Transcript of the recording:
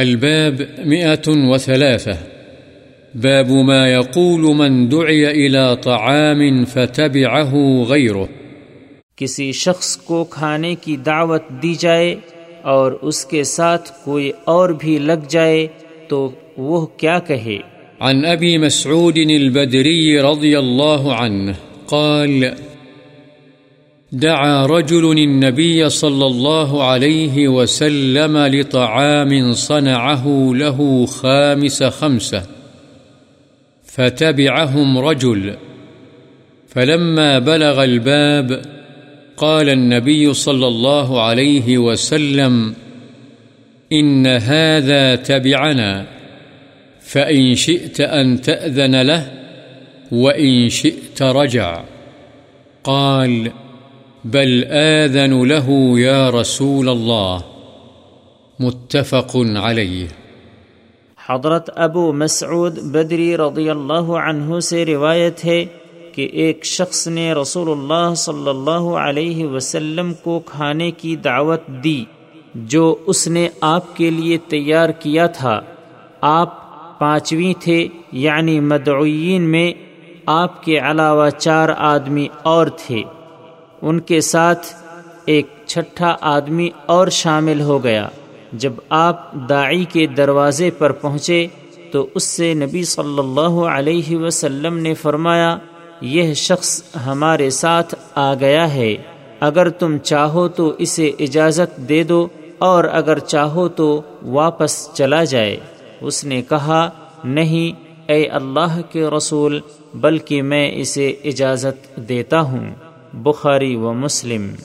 الباب مئة وثلاثة. باب ما يقول من دعي إلى طعام فتبعه غيره. کسی شخص کو کھانے کی دعوت دی جائے اور اس کے ساتھ کوئی اور بھی لگ جائے تو وہ کیا کہے؟ عن أبي مسعود البدري رضي الله عنه قال دعا رجل النبي صلى الله عليه وسلم لطعام صنعه له خامس خمسة، فتبعهم رجل. فلما بلغ الباب قال النبي صلى الله عليه وسلم، إن هذا تبعنا، فإن شئت أن تأذن له، وإن شئت رجع. قال بل آذن له يا رسول الله. متفق عليه. حضرت ابو مسعود بدری رضی اللہ عنہ سے روایت ہے کہ ایک شخص نے رسول اللہ صلی اللہ علیہ وسلم کو کھانے کی دعوت دی، جو اس نے آپ کے لیے تیار کیا تھا۔ آپ پانچویں تھے یعنی مدعوین میں آپ کے علاوہ چار آدمی اور تھے۔ ان کے ساتھ ایک چھٹا آدمی اور شامل ہو گیا۔ جب آپ داعی کے دروازے پر پہنچے تو اس سے نبی صلی اللہ علیہ وسلم نے فرمایا، یہ شخص ہمارے ساتھ آ گیا ہے۔ اگر تم چاہو تو اسے اجازت دے دو اور اگر چاہو تو واپس چلا جائے۔ اس نے کہا، نہیں، اے اللہ کے رسول، بلکہ میں اسے اجازت دیتا ہوں۔ بخاری و مسلم